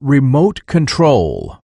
Remote control.